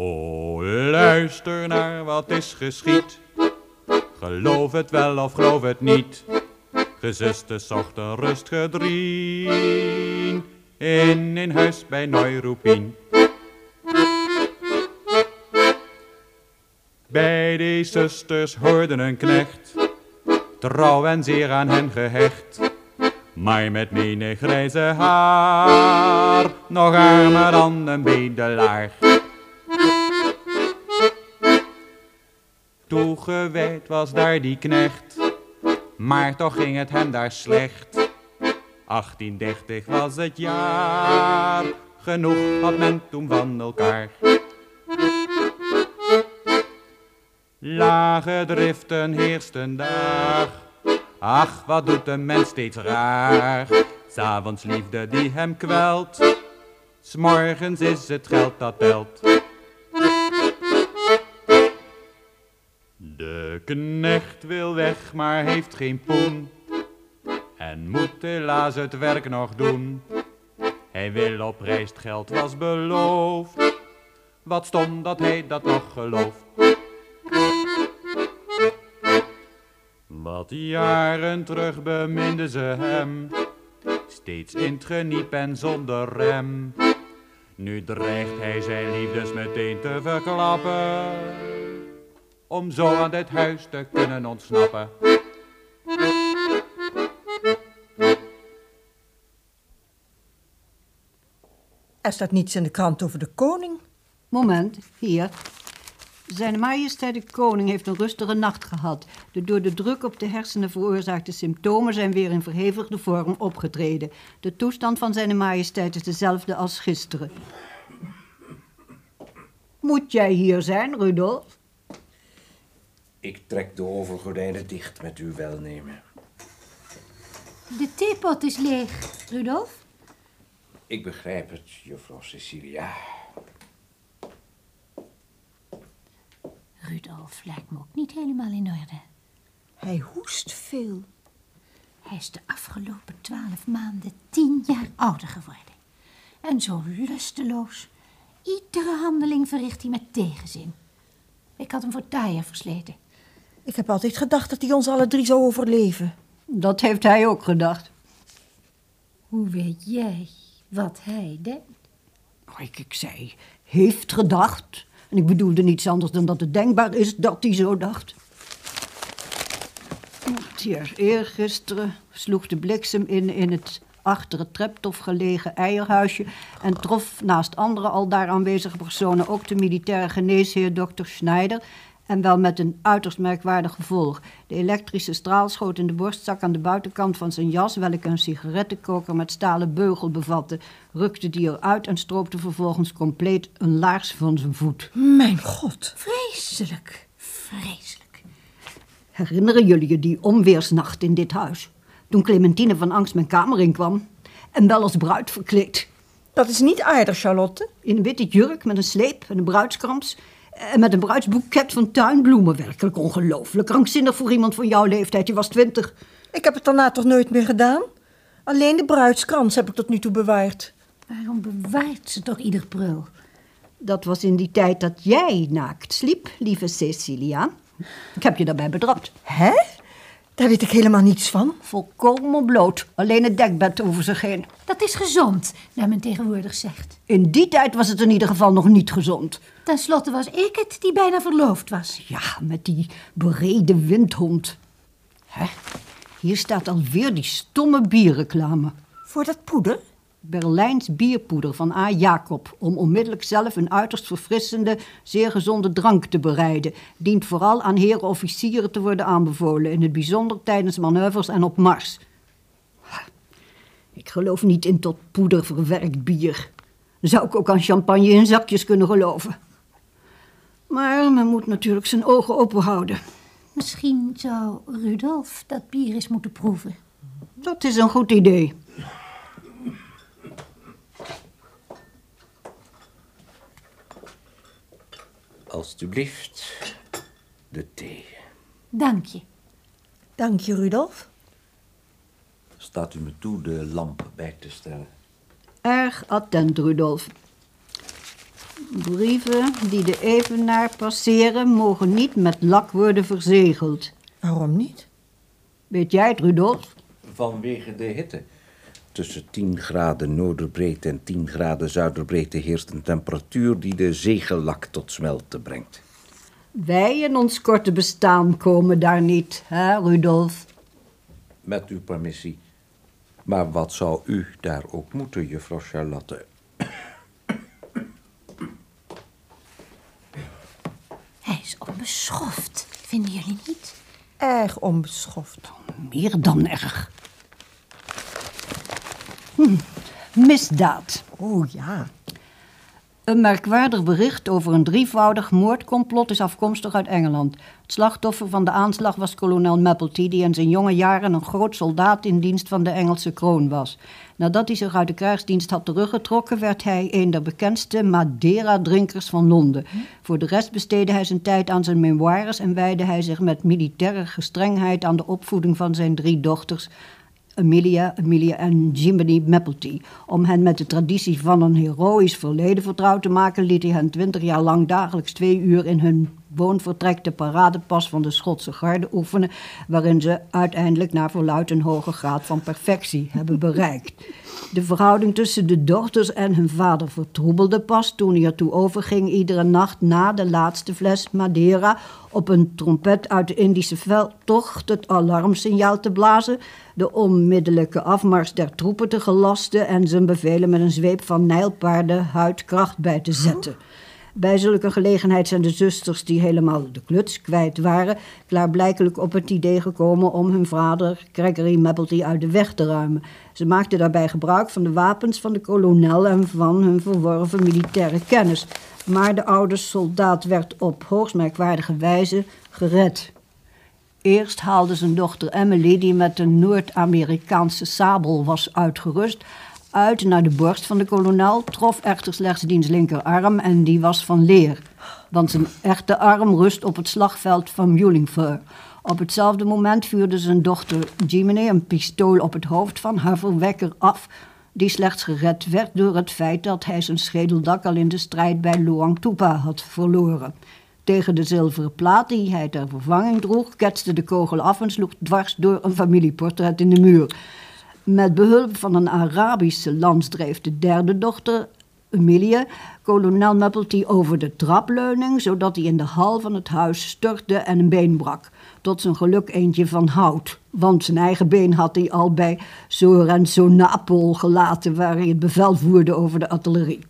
O, luister naar wat is geschied. Geloof het wel of geloof het niet. Gezuster zocht een rustgedrien in een huis bij Neuruppin. Bij die zusters hoorden een knecht, trouw en zeer aan hen gehecht. Maar met menig grijze haar, nog armer dan een bedelaar. Toegewijd was daar die knecht, maar toch ging het hem daar slecht. 1830 was het jaar, genoeg had men toen van elkaar. Lage driften heersten daar, ach wat doet de mens steeds raar. S'avonds liefde die hem kwelt, s'morgens is het geld dat telt. Knecht wil weg, maar heeft geen poen. En moet helaas het werk nog doen. Hij wil op reis, geld was beloofd. Wat stom dat hij dat nog gelooft. Wat jaren terug beminde ze hem. Steeds in het geniep en zonder rem. Nu dreigt hij zijn liefdes meteen te verklappen om zo aan dit huis te kunnen ontsnappen. Er staat niets in de krant over de koning. Moment, hier. Zijn majesteit de koning heeft een rustige nacht gehad. De door de druk op de hersenen veroorzaakte symptomen zijn weer in verhevigde vorm opgetreden. De toestand van zijn majesteit is dezelfde als gisteren. Moet jij hier zijn, Rudolf? Ik trek de overgordijnen dicht met uw welnemen. De theepot is leeg, Rudolf. Ik begrijp het, juffrouw Cecilia. Rudolf lijkt me ook niet helemaal in orde. Hij hoest veel. Hij is de afgelopen twaalf maanden tien jaar ouder geworden. En zo lusteloos. Iedere handeling verricht hij met tegenzin. Ik had hem voor taaien versleten. Ik heb altijd gedacht dat hij ons alle drie zou overleven. Dat heeft hij ook gedacht. Hoe weet jij wat hij denkt? Oh, ik, ik zei, heeft gedacht. En ik bedoelde niets anders dan dat het denkbaar is dat hij zo dacht. Tja, eergisteren sloeg de bliksem in in het achter het treptof gelegen eierhuisje en trof naast andere al daar aanwezige personen ook de militaire geneesheer dokter Schneider en wel met een uiterst merkwaardig gevolg. De elektrische straal schoot in de borstzak aan de buitenkant van zijn jas, welke een sigarettenkoker met stalen beugel bevatte, rukte die eruit en stroopte vervolgens compleet een laars van zijn voet. Mijn god. Vreselijk, vreselijk. Herinneren jullie je die onweersnacht in dit huis? Toen Clementine van angst mijn kamer inkwam en wel als bruid verkleed. Dat is niet aardig, Charlotte. In een witte jurk met een sleep en een bruidskrans. En met een bruidsboeket van tuinbloemen. Werkelijk ongelooflijk. Krankzinnig voor iemand van jouw leeftijd. Je was twintig. Ik heb het daarna toch nooit meer gedaan? Alleen de bruidskrans heb ik tot nu toe bewaard. Waarom bewaart ze toch ieder prul? Dat was in die tijd dat jij naakt sliep, lieve Cecilia. Ik heb je daarbij betrapt. Hè? Daar weet ik helemaal niets van. Volkomen bloot. Alleen het dekbed over zich heen. Dat is gezond, naar men tegenwoordig zegt. In die tijd was het in ieder geval nog niet gezond. Ten slotte was ik het die bijna verloofd was. Ja, met die bereden windhond. Hè? Hier staat alweer die stomme bierreclame. Voor dat poeder? Berlijns bierpoeder van A. Jacob, om onmiddellijk zelf een uiterst verfrissende, zeer gezonde drank te bereiden, dient vooral aan heren officieren te worden aanbevolen, in het bijzonder tijdens manoeuvres en op Mars. Ik geloof niet in tot poeder verwerkt bier. Zou ik ook aan champagne in zakjes kunnen geloven. Maar men moet natuurlijk zijn ogen open houden. Misschien zou Rudolf dat bier eens moeten proeven. Dat is een goed idee. Alsjeblieft, de thee. Dank je. Dank je, Rudolf. Staat u me toe de lamp bij te stellen? Erg attent, Rudolf. Brieven die de evenaar passeren mogen niet met lak worden verzegeld. Waarom niet? Weet jij het, Rudolf? Vanwege de hitte. Tussen 10 graden noorderbreedte en 10 graden zuiderbreedte heerst een temperatuur die de zegellak tot smelten brengt. Wij in ons korte bestaan komen daar niet, hè, Rudolf? Met uw permissie. Maar wat zou u daar ook moeten, juffrouw Charlotte? Hij is onbeschoft, vinden jullie niet? Erg onbeschoft. Meer dan erg. Hm, misdaad. Oh ja. Een merkwaardig bericht over een drievoudig moordcomplot is afkomstig uit Engeland. Het slachtoffer van de aanslag was kolonel Mapplety, die in zijn jonge jaren een groot soldaat in dienst van de Engelse kroon was. Nadat hij zich uit de krijgsdienst had teruggetrokken, werd hij een der bekendste Madeira-drinkers van Londen. Voor de rest besteedde hij zijn tijd aan zijn memoires en wijde hij zich met militaire gestrengheid aan de opvoeding van zijn drie dochters, Amelia, Amelia en Jiminy Mapplety. Om hen met de traditie van een heroïsch verleden vertrouwd te maken, liet hij hen twintig jaar lang dagelijks twee uur in hun woonvertrek de paradepas van de Schotse garde oefenen, waarin ze uiteindelijk naar verluid een hoge graad van perfectie hebben bereikt. De verhouding tussen de dochters en hun vader vertroebelde pas toen hij ertoe overging iedere nacht na de laatste fles Madeira op een trompet uit de Indische veldtocht het alarmsignaal te blazen, de onmiddellijke afmars der troepen te gelasten en zijn bevelen met een zweep van nijlpaarden huidkracht bij te zetten. Bij zulke gelegenheid zijn de zusters die helemaal de kluts kwijt waren, klaarblijkelijk op het idee gekomen om hun vader, Gregory Mapplety, uit de weg te ruimen. Ze maakten daarbij gebruik van de wapens van de kolonel en van hun verworven militaire kennis. Maar de oude soldaat werd op hoogst merkwaardige wijze gered. Eerst haalde zijn dochter Emily, die met een Noord-Amerikaanse sabel was uitgerust, uit naar de borst van de kolonel, trof echter slechts diens linkerarm en die was van leer. Want zijn echte arm rust op het slagveld van Mulingford. Op hetzelfde moment vuurde zijn dochter Jiminy een pistool op het hoofd van haar verwekker af, die slechts gered werd door het feit dat hij zijn schedeldak al in de strijd bij Luang Tupa had verloren. Tegen de zilveren plaat die hij ter vervanging droeg, ketste de kogel af en sloeg dwars door een familieportret in de muur. Met behulp van een Arabische lans dreef de derde dochter, Amelia, kolonel Mapplety over de trapleuning, zodat hij in de hal van het huis stortte en een been brak. Tot zijn geluk eentje van hout, want zijn eigen been had hij al bij Sorenzo Napol gelaten, waar hij het bevel voerde over de artillerie.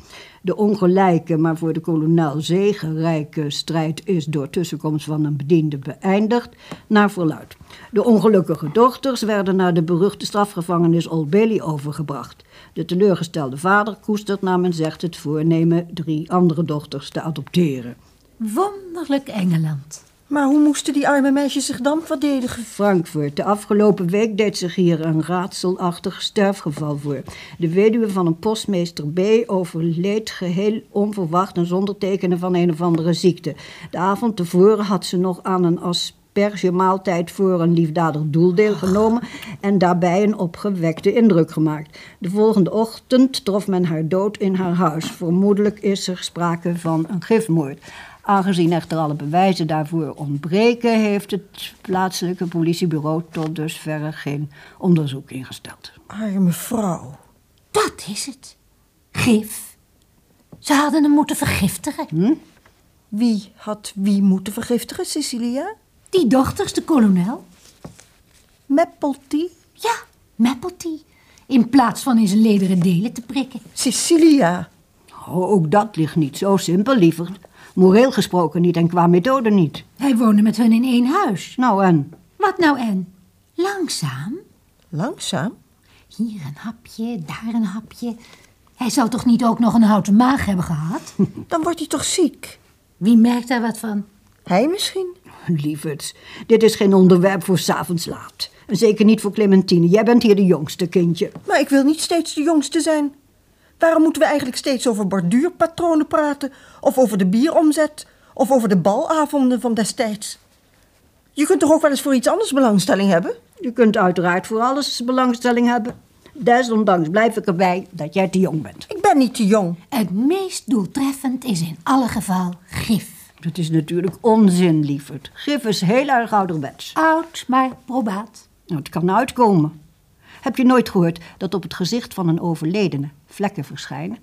De ongelijke, maar voor de kolonel zegenrijke strijd is door tussenkomst van een bediende beëindigd, naar verluid. De ongelukkige dochters werden naar de beruchte strafgevangenis Old Bailey overgebracht. De teleurgestelde vader koestert naar men zegt het voornemen drie andere dochters te adopteren. Wonderlijk Engeland. Maar hoe moesten die arme meisjes zich dan verdedigen? Frankfurt. De afgelopen week deed zich hier een raadselachtig sterfgeval voor. De weduwe van een postmeester B. overleed geheel onverwacht en zonder tekenen van een of andere ziekte. De avond tevoren had ze nog aan een aspergemaaltijd voor een liefdadig doel deelgenomen en daarbij een opgewekte indruk gemaakt. De volgende ochtend trof men haar dood in haar huis. Vermoedelijk is er sprake van een gifmoord. Aangezien echter alle bewijzen daarvoor ontbreken, heeft het plaatselijke politiebureau tot dusverre geen onderzoek ingesteld. Arme vrouw. Dat is het. Gif. Ze hadden hem moeten vergiftigen. Wie had wie moeten vergiftigen, Cecilia? Die dochters, de kolonel. Mapplety? Ja, Mapplety. In plaats van in zijn lederen delen te prikken. Cecilia. Oh, ook dat ligt niet zo simpel, lieverd. Moreel gesproken niet en qua methode niet. Hij woonde met hun in één huis. Nou en? Wat nou en? Langzaam. Langzaam? Hier een hapje, daar een hapje. Hij zal toch niet ook nog een houten maag hebben gehad? Dan wordt hij toch ziek? Wie merkt daar wat van? Hij misschien? Lieverds, dit is geen onderwerp voor 's avonds laat. En zeker niet voor Clementine. Jij bent hier de jongste, kindje. Maar ik wil niet steeds de jongste zijn. Waarom moeten we eigenlijk steeds over borduurpatronen praten? Of over de bieromzet? Of over de balavonden van destijds? Je kunt toch ook wel eens voor iets anders belangstelling hebben? Je kunt uiteraard voor alles belangstelling hebben. Desondanks blijf ik erbij dat jij te jong bent. Ik ben niet te jong. Het meest doeltreffend is in alle geval gif. Dat is natuurlijk onzin, lieverd. Gif is heel erg ouderwets. Oud, maar probaat. Nou, het kan uitkomen. Heb je nooit gehoord dat op het gezicht van een overledene vlekken verschijnen?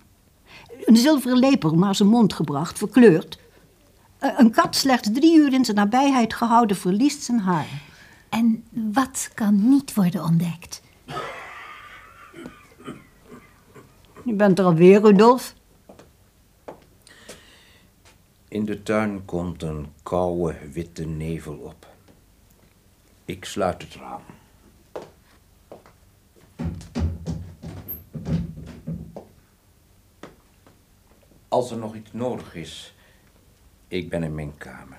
Een zilveren lepel naar zijn mond gebracht, verkleurd. Eh, Een kat slechts drie uur in zijn nabijheid gehouden verliest zijn haar. En wat kan niet worden ontdekt? Je bent er alweer, Rudolf. In de tuin komt een koude witte nevel op. Ik sluit het raam. Als er nog iets nodig is, ik ben in mijn kamer.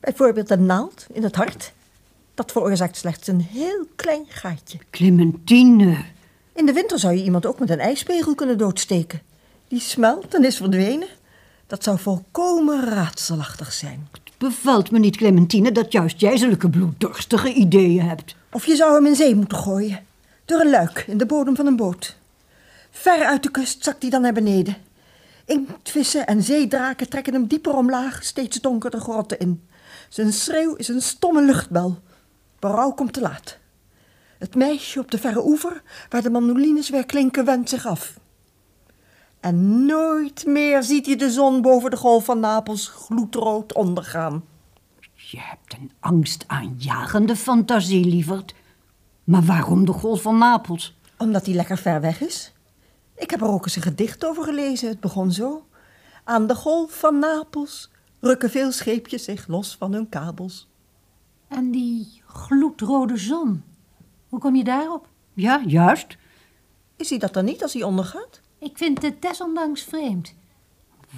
Bijvoorbeeld een naald in het hart. Dat veroorzaakt slechts een heel klein gaatje. Clementine. In de winter zou je iemand ook met een ijspegel kunnen doodsteken. Die smelt en is verdwenen. Dat zou volkomen raadselachtig zijn. Bevalt me niet, Clementine, dat juist jij zulke bloeddorstige ideeën hebt. Of je zou hem in zee moeten gooien. Door een luik in de bodem van een boot. Ver uit de kust zakt hij dan naar beneden. Inktvissen en zeedraken trekken hem dieper omlaag, steeds donkerder grotten in. Zijn schreeuw is een stomme luchtbel. Berouw komt te laat. Het meisje op de verre oever, waar de mandolines weer klinken, wendt zich af. En nooit meer ziet hij de zon boven de golf van Napels gloedrood ondergaan. Je hebt een angstaanjagende fantasie, lieverd. Maar waarom de golf van Napels? Omdat hij lekker ver weg is. Ik heb er ook eens een gedicht over gelezen. Het begon zo. Aan de golf van Napels rukken veel scheepjes zich los van hun kabels. En die gloedrode zon. Hoe kom je daarop? Ja, juist. Is hij dat dan niet als hij ondergaat? Ik vind het desondanks vreemd.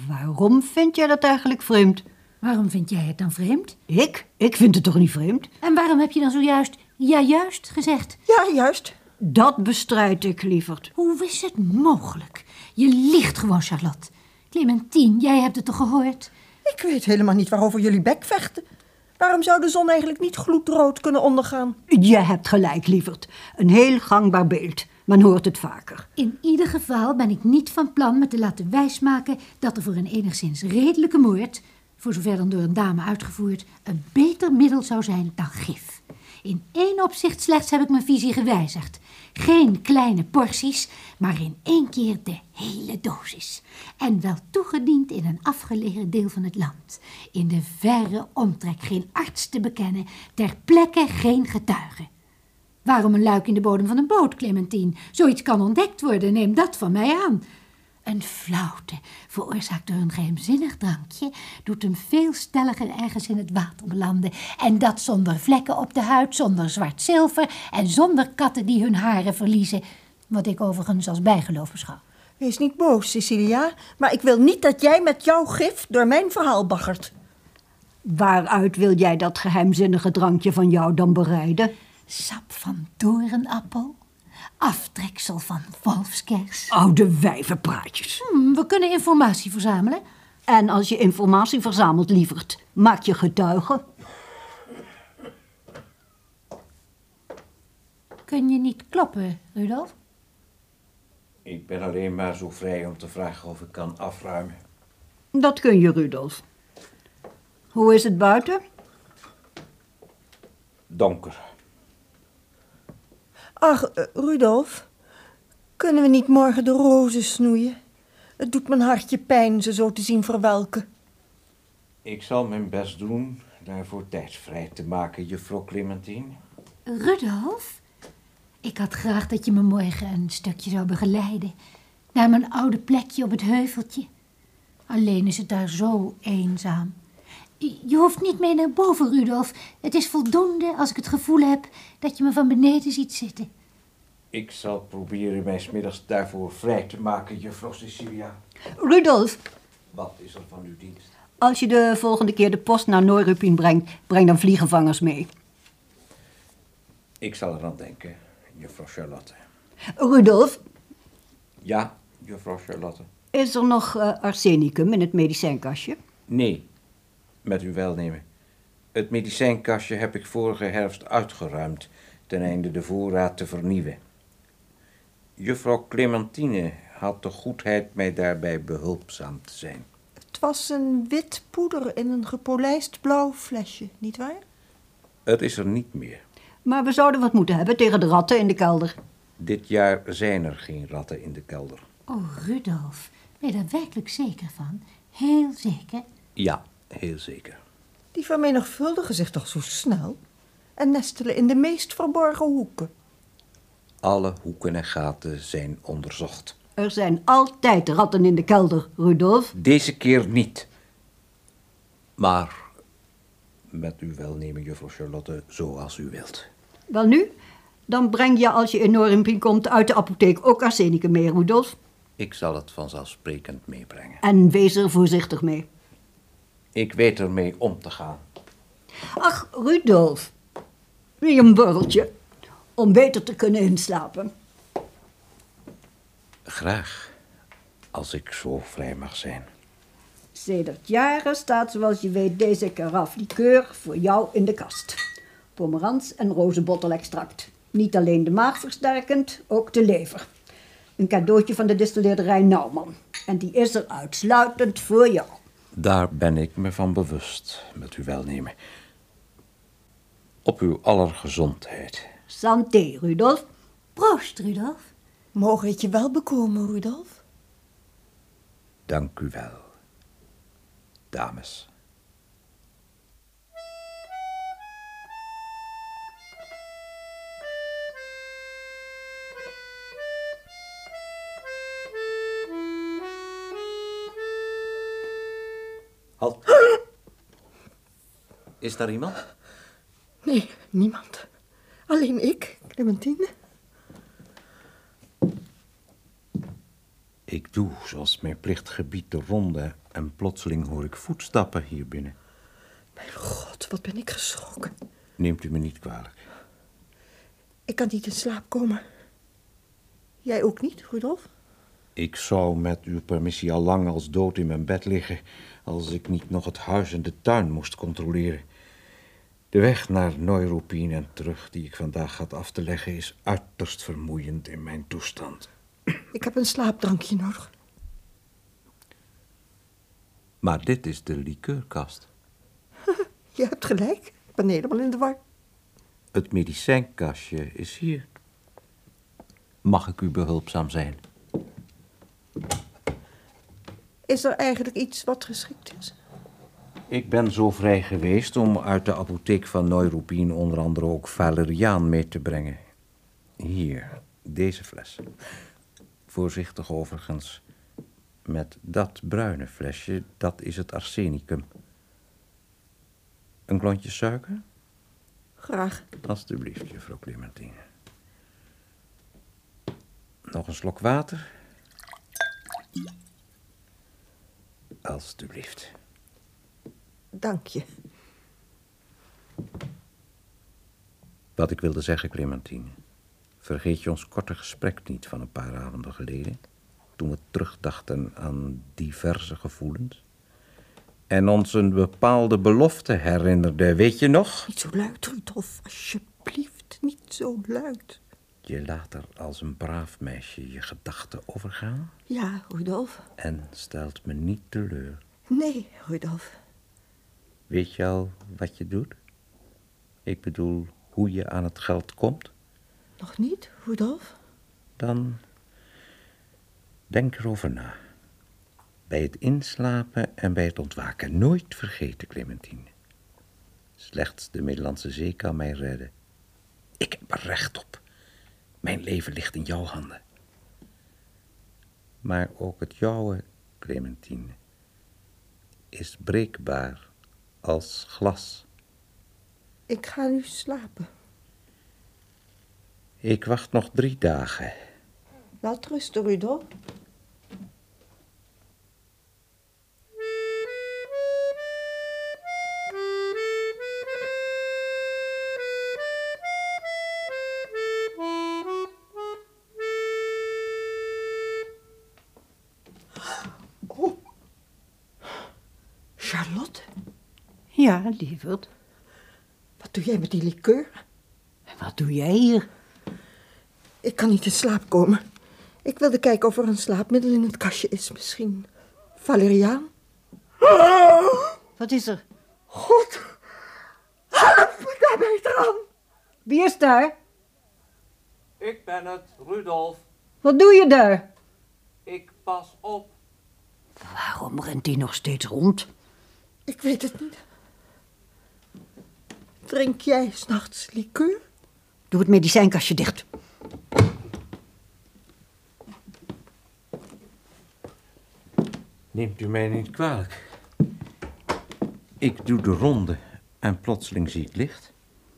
Waarom vind jij dat eigenlijk vreemd? Waarom vind jij het dan vreemd? Ik? Ik vind het toch niet vreemd? En waarom heb je dan zojuist ja juist gezegd? Ja, juist. Dat bestrijd ik, lieverd. Hoe is het mogelijk? Je liegt gewoon, Charlotte. Clementine, jij hebt het toch gehoord? Ik weet helemaal niet waarover jullie bek vechten. Waarom zou de zon eigenlijk niet gloedrood kunnen ondergaan? Je hebt gelijk, lieverd. Een heel gangbaar beeld. Men hoort het vaker. In ieder geval ben ik niet van plan me te laten wijsmaken dat er voor een enigszins redelijke moord, voor zover dan door een dame uitgevoerd, een beter middel zou zijn dan gif. In één opzicht slechts heb ik mijn visie gewijzigd. Geen kleine porties, maar in één keer de hele dosis. En wel toegediend in een afgelegen deel van het land. In de verre omtrek geen arts te bekennen, ter plekke geen getuige. Waarom een luik in de bodem van een boot, Clementine? Zoiets kan ontdekt worden, neem dat van mij aan. Een flauwte, veroorzaakt door een geheimzinnig drankje, doet hem veel stelliger ergens in het water belanden. En dat zonder vlekken op de huid, zonder zwart zilver en zonder katten die hun haren verliezen. Wat ik overigens als bijgeloof beschouw. Wees niet boos, Cecilia, maar ik wil niet dat jij met jouw gif door mijn verhaal baggert. Waaruit wil jij dat geheimzinnige drankje van jou dan bereiden? Sap van doornappel, aftreksel van wolfskers. Oude wijvenpraatjes. Hm, we kunnen informatie verzamelen. En als je informatie verzamelt, lieverd, maak je getuigen. Kun je niet kloppen, Rudolf? Ik ben alleen maar zo vrij om te vragen of ik kan afruimen. Dat kun je, Rudolf. Hoe is het buiten? Donker. Ach, eh, Rudolf, kunnen we niet morgen de rozen snoeien? Het doet mijn hartje pijn ze zo te zien verwelken. Ik zal mijn best doen daarvoor tijd vrij te maken, juffrouw Clementine. Rudolf, ik had graag dat je me morgen een stukje zou begeleiden. Naar mijn oude plekje op het heuveltje. Alleen is het daar zo eenzaam. Je hoeft niet mee naar boven, Rudolf. Het is voldoende als ik het gevoel heb dat je me van beneden ziet zitten. Ik zal proberen mij 's middags daarvoor vrij te maken, juffrouw Cecilia. Rudolf, Wat is er van uw dienst? als je de volgende keer de post naar Nooirupien brengt, breng dan vliegenvangers mee. Ik zal er aan denken, juffrouw Charlotte. Rudolf, Ja, juffrouw Charlotte. is er nog eh, arsenicum in het medicijnkastje? Nee, Met uw welnemen. Het medicijnkastje heb ik vorige herfst uitgeruimd, ten einde de voorraad te vernieuwen. Juffrouw Clementine had de goedheid mij daarbij behulpzaam te zijn. Het was een wit poeder in een gepolijst blauw flesje, nietwaar? Het is er niet meer. Maar we zouden wat moeten hebben tegen de ratten in de kelder. Dit jaar zijn er geen ratten in de kelder. Oh, Rudolf, ben je daar werkelijk zeker van? Heel zeker? Ja, heel zeker. Die vermenigvuldigen zich toch zo snel en nestelen in de meest verborgen hoeken. Alle hoeken en gaten zijn onderzocht. Er zijn altijd ratten in de kelder, Rudolf. Deze keer niet. Maar met uw welnemen, juffrouw Charlotte, zoals u wilt. Wel nu, dan breng je als je in Norimpie komt uit de apotheek ook arsenicum mee, Rudolf. Ik zal het vanzelfsprekend meebrengen. En wees er voorzichtig mee. Ik weet ermee om te gaan. Ach, Rudolf. Wil je een borreltje? Om beter te kunnen inslapen. Graag, als ik zo vrij mag zijn. Sedert jaren staat, zoals je weet, deze karaf likeur voor jou in de kast. Pomerans en rozenbottelextract. Niet alleen de maag versterkend, ook de lever. Een cadeautje van de distilleerderij Nauwman. En die is er uitsluitend voor jou. Daar ben ik me van bewust, met uw welnemen. Op uw allergezondheid. Santé, Rudolf. Proost, Rudolf. Mogen het je wel bekomen, Rudolf? Dank u wel, dames. Halt. Is daar iemand? Nee, niemand. Alleen ik, Clementine. Ik doe zoals mijn plicht gebiedt de ronde en plotseling hoor ik voetstappen hier binnen. Mijn god, wat ben ik geschrokken. Neemt u me niet kwalijk. Ik kan niet in slaap komen. Jij ook niet, Rudolf? Ik zou met uw permissie al lang als dood in mijn bed liggen... als ik niet nog het huis en de tuin moest controleren. De weg naar Neuruppin en terug die ik vandaag had af te leggen... is uiterst vermoeiend in mijn toestand. Ik heb een slaapdrankje nodig. Maar dit is de likeurkast. Je hebt gelijk. Ik ben helemaal in de war. Het medicijnkastje is hier. Mag ik u behulpzaam zijn? Is er eigenlijk iets wat geschikt is? Ik ben zo vrij geweest om uit de apotheek van Neuruppin onder andere ook valeriaan mee te brengen. Hier, deze fles. Voorzichtig overigens. Met dat bruine flesje, dat is het arsenicum. Een klontje suiker? Graag. Alsjeblieft, juffrouw Clementine. Nog een slok water? Alsjeblieft. Dank je. Wat ik wilde zeggen, Clementine. Vergeet je ons korte gesprek niet van een paar avonden geleden? Toen we terugdachten aan diverse gevoelens? En ons een bepaalde belofte herinnerden, weet je nog? Niet zo luid, Rudolf. Alsjeblieft, niet zo luid. Je laat er als een braaf meisje je gedachten overgaan Ja, Rudolf. en stelt me niet teleur. Nee, Rudolf. Weet je al wat je doet? Ik bedoel, hoe je aan het geld komt? Nog niet, Rudolf? Dan denk erover na. Bij het inslapen en bij het ontwaken nooit vergeten, Clementine. Slechts de Middellandse Zee kan mij redden. Ik heb er recht op. Mijn leven ligt in jouw handen. Maar ook het jouwe, Clementine, is breekbaar als glas. Ik ga nu slapen. Ik wacht nog drie dagen. Laat rusten, Rudolf. Ja, lieverd. Wat doe jij met die liqueur? En wat doe jij hier? Ik kan niet in slaap komen. Ik wilde kijken of er een slaapmiddel in het kastje is. Misschien valeriaan? Wat is er? God, help me, daar ben je eraan. Wie is daar? Ik ben het, Rudolf. Wat doe je daar? Ik pas op. Waarom rent die nog steeds rond? Ik weet het niet. Drink jij s'nachts liqueur? Doe het medicijnkastje dicht. Neemt u mij niet kwalijk. Ik doe de ronde en plotseling zie ik licht.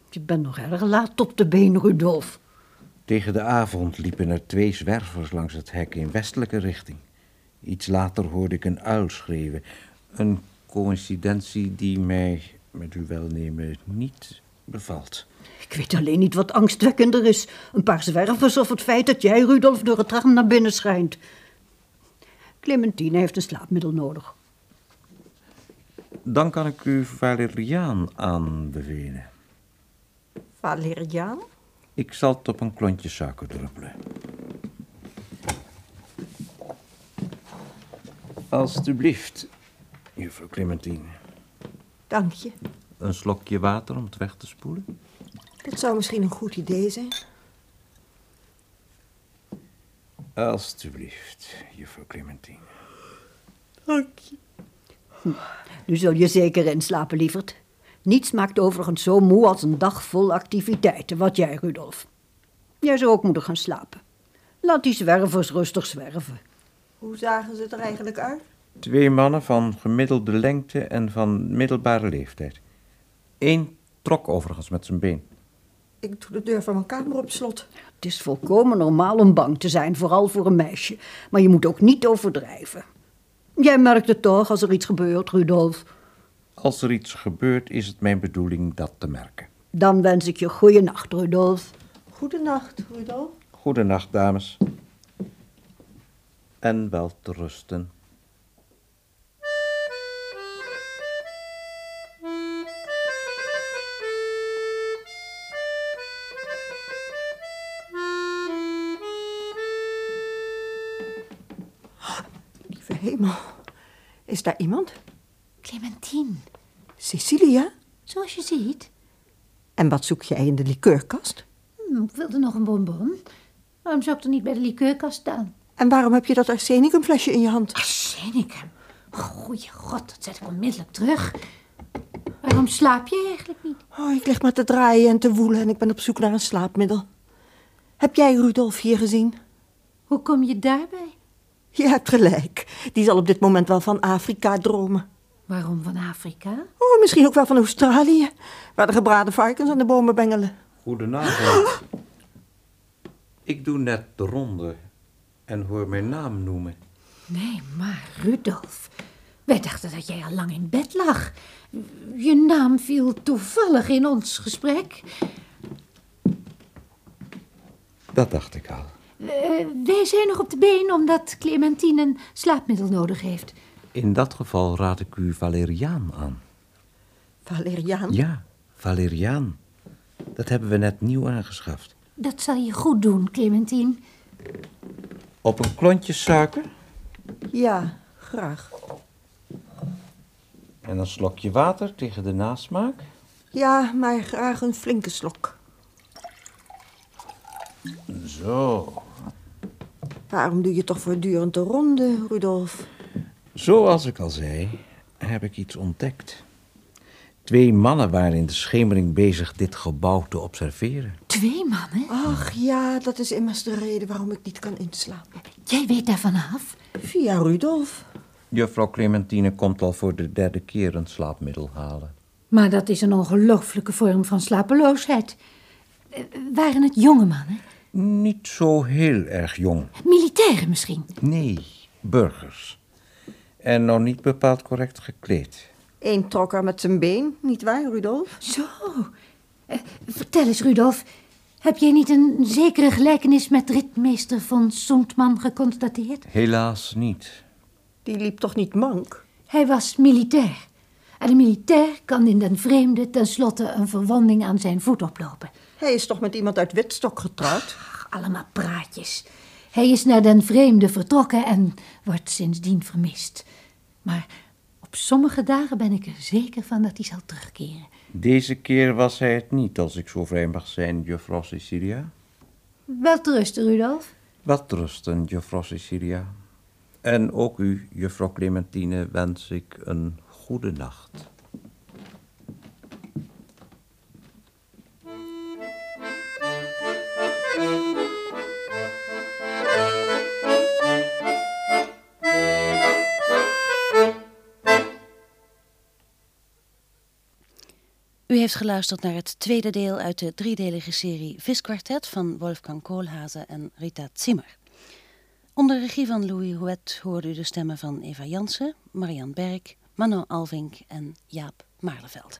Je bent nog erg laat op de been, Rudolf. Tegen de avond liepen er twee zwervers langs het hek in westelijke richting. Iets later hoorde ik een uil schreeuwen. Een coïncidentie die mij, met uw welnemen, niet bevalt. Ik weet alleen niet wat angstwekkender is. Een paar zwervers of het feit dat jij, Rudolf, door het raam naar binnen schijnt. Clementine heeft een slaapmiddel nodig. Dan kan ik u valeriaan aanbevelen. Valeriaan? Ik zal het op een klontje suiker druppelen. Alsjeblieft, juffrouw Clementine. Dank je. Een slokje water om het weg te spoelen? Dat zou misschien een goed idee zijn. Alsjeblieft, juffrouw Clementine. Dank je. Nu zul je zeker inslapen, lieverd. Niets maakt overigens zo moe als een dag vol activiteiten. Wat jij, Rudolf. Jij zou ook moeten gaan slapen. Laat die zwervers rustig zwerven. Hoe zagen ze er eigenlijk uit? Twee mannen van gemiddelde lengte en van middelbare leeftijd. Eén trok overigens met zijn been. Ik doe de deur van mijn kamer op slot. Het is volkomen normaal om bang te zijn, vooral voor een meisje. Maar je moet ook niet overdrijven. Jij merkt het toch als er iets gebeurt, Rudolf. Als er iets gebeurt, is het mijn bedoeling dat te merken. Dan wens ik je goeie nacht, Rudolf. Goedenacht, Rudolf. Goedenacht, dames. En wel te rusten. Is daar iemand? Clementine, Cecilia? zoals je ziet. En wat zoek jij in de likeurkast? Hm, ik wilde nog een bonbon. Waarom zou ik er niet bij de likeurkast staan? En waarom heb je dat arsenicumflesje in je hand? Arsenicum. Goeie god, dat zet ik onmiddellijk terug. Waarom slaap jij eigenlijk niet? Oh, ik lig maar te draaien en te woelen en ik ben op zoek naar een slaapmiddel. Heb jij Rudolf hier gezien? Hoe kom je daarbij? Je hebt gelijk. Die zal op dit moment wel van Afrika dromen. Waarom van Afrika? Oh, misschien ook wel van Australië, waar de gebraden varkens aan de bomen bengelen. Goedenavond. Ik doe net de ronde en hoor mijn naam noemen. Nee, maar Rudolf. Wij dachten dat jij al lang in bed lag. Je naam viel toevallig in ons gesprek. Dat dacht ik al. Eh, wij zijn nog op de been omdat Clementine een slaapmiddel nodig heeft. In dat geval raad ik u valeriaan aan. Valeriaan? Ja, valeriaan. Dat hebben we net nieuw aangeschaft. Dat zal je goed doen, Clementine. Op een klontje suiker Ja, graag. en een slokje water tegen de nasmaak. Ja, maar graag een flinke slok. Zo. Waarom doe je toch voortdurend de ronde, Rudolf? Zoals ik al zei, heb ik iets ontdekt. Twee mannen waren in de schemering bezig dit gebouw te observeren. Twee mannen? Ach ja, dat is immers de reden waarom ik niet kan inslapen. Jij weet daarvan af? Via Rudolf. Juffrouw Clementine komt al voor de derde keer een slaapmiddel halen. Maar dat is een ongelooflijke vorm van slapeloosheid. Eh, waren het jonge mannen? Niet zo heel erg jong. Militairen misschien? Nee, burgers. En nog niet bepaald correct gekleed. Eén trok er met zijn been, niet waar, Rudolf? Zo. Eh, vertel eens, Rudolf. Heb jij niet een zekere gelijkenis met ritmeester van Sontman geconstateerd? Helaas niet. Die liep toch niet mank? Hij was militair. En een militair kan in den vreemde tenslotte een verwonding aan zijn voet oplopen. Hij is toch met iemand uit Witstok getrouwd? Ach, allemaal praatjes. Hij is naar den vreemde vertrokken en wordt sindsdien vermist. Maar op sommige dagen ben ik er zeker van dat hij zal terugkeren. Deze keer was hij het niet, als ik zo vrij mag zijn, juffrouw Cecilia. Wel rusten, Rudolf. Wat rusten, juffrouw Cecilia. En ook u, juffrouw Clementine, wens ik een goede nacht. U heeft geluisterd naar het tweede deel uit de driedelige serie Viskwartet van Wolfgang Koolhazen en Rita Zimmer. Onder regie van Louis Houet hoorde u de stemmen van Eva Jansen, Marian Berg, Manon Alvink en Jaap Maarleveld.